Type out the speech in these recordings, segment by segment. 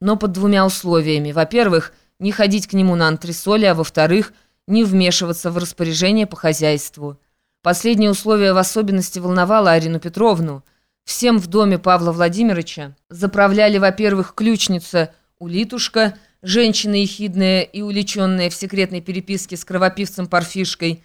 но под двумя условиями. Во-первых, не ходить к нему на антресоли, а во-вторых, не вмешиваться в распоряжение по хозяйству. Последнее условие в особенности волновало Арину Петровну. Всем в доме Павла Владимировича заправляли, во-первых, ключница Улитушка, женщина ехидная и уличенная в секретной переписке с кровопивцем Парфишкой,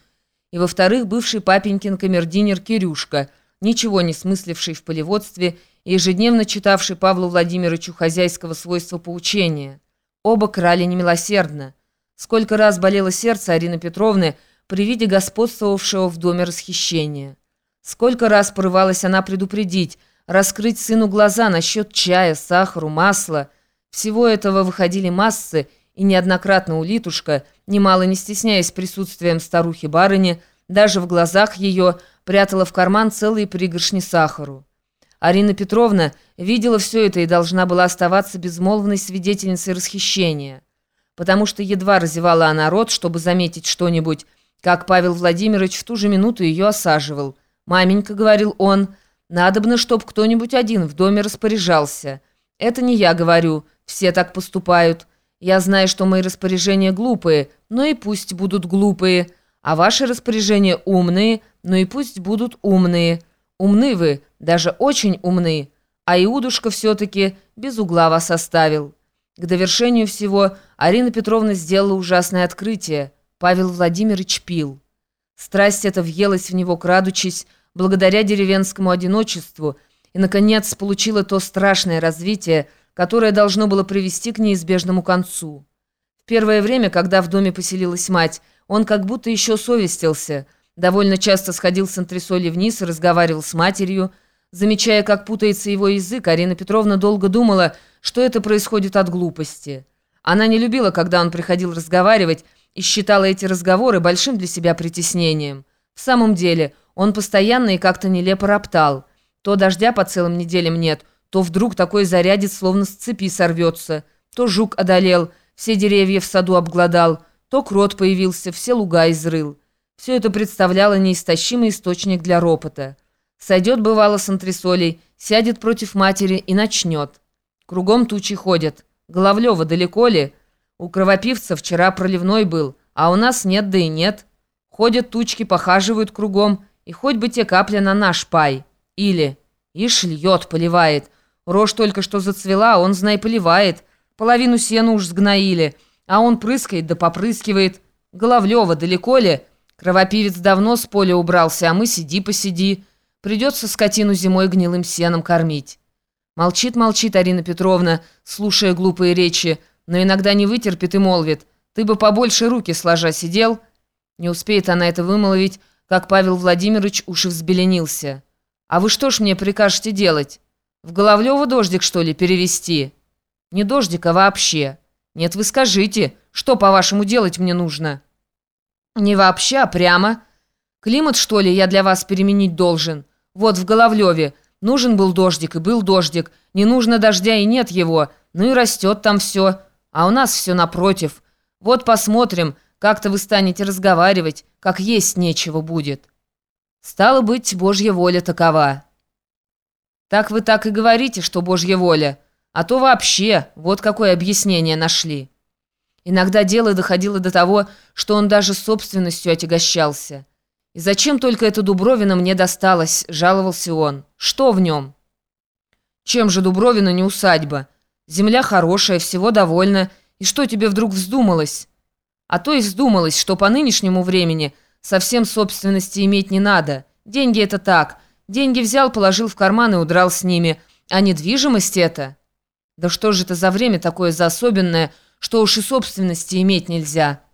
и, во-вторых, бывший папенькин камердинер Кирюшка, ничего не смысливший в полеводстве ежедневно читавший Павлу Владимировичу хозяйского свойства поучения. Оба крали немилосердно. Сколько раз болело сердце Арины Петровны при виде господствовавшего в доме расхищения. Сколько раз порывалась она предупредить, раскрыть сыну глаза насчет чая, сахару, масла. Всего этого выходили массы, и неоднократно улитушка, немало не стесняясь присутствием старухи-барыни, даже в глазах ее прятала в карман целые пригоршни сахару. Арина Петровна видела все это и должна была оставаться безмолвной свидетельницей расхищения, потому что едва разевала она рот, чтобы заметить что-нибудь, как Павел Владимирович в ту же минуту ее осаживал. «Маменька», — говорил он, — «надобно, чтоб кто-нибудь один в доме распоряжался. Это не я говорю, все так поступают. Я знаю, что мои распоряжения глупые, но и пусть будут глупые, а ваши распоряжения умные, но и пусть будут умные. Умны вы, даже очень умны, а Иудушка все-таки без угла вас оставил». К довершению всего Арина Петровна сделала ужасное открытие. Павел Владимирович пил. Страсть эта въелась в него, крадучись, благодаря деревенскому одиночеству, и, наконец, получила то страшное развитие, которое должно было привести к неизбежному концу. В первое время, когда в доме поселилась мать, он как будто еще совестился, довольно часто сходил с антресоли вниз и разговаривал с матерью, Замечая, как путается его язык, Арина Петровна долго думала, что это происходит от глупости. Она не любила, когда он приходил разговаривать, и считала эти разговоры большим для себя притеснением. В самом деле, он постоянно и как-то нелепо роптал. То дождя по целым неделям нет, то вдруг такой зарядец словно с цепи сорвется, то жук одолел, все деревья в саду обглодал, то крот появился, все луга изрыл. Все это представляло неистощимый источник для ропота. Сойдет, бывало, с антресолей, сядет против матери и начнет. Кругом тучи ходят. Головлева далеко ли? У кровопивца вчера проливной был, а у нас нет да и нет. Ходят тучки, похаживают кругом, и хоть бы те капля на наш пай. Или ишь льет, поливает. Рожь только что зацвела, он, знай, поливает. Половину сена уж сгноили, а он прыскает да попрыскивает. Головлева далеко ли? Кровопивец давно с поля убрался, а мы сиди-посиди. Придется скотину зимой гнилым сеном кормить. Молчит-молчит Арина Петровна, слушая глупые речи, но иногда не вытерпит и молвит. «Ты бы побольше руки сложа сидел». Не успеет она это вымолвить, как Павел Владимирович уж и взбеленился. «А вы что ж мне прикажете делать? В Головлёво дождик, что ли, перевести?» «Не дождик, а вообще». «Нет, вы скажите, что, по-вашему, делать мне нужно?» «Не вообще, а прямо. Климат, что ли, я для вас переменить должен?» Вот в Головлеве нужен был дождик, и был дождик. Не нужно дождя, и нет его. Ну и растет там все. А у нас все напротив. Вот посмотрим, как-то вы станете разговаривать, как есть нечего будет. Стало быть, Божья воля такова. Так вы так и говорите, что Божья воля. А то вообще, вот какое объяснение нашли. Иногда дело доходило до того, что он даже собственностью отягощался. «И зачем только эта Дубровина мне досталась?» – жаловался он. «Что в нем?» «Чем же Дубровина не усадьба? Земля хорошая, всего довольна. И что тебе вдруг вздумалось?» «А то и вздумалось, что по нынешнему времени совсем собственности иметь не надо. Деньги это так. Деньги взял, положил в карман и удрал с ними. А недвижимость это...» «Да что же это за время такое за особенное, что уж и собственности иметь нельзя?»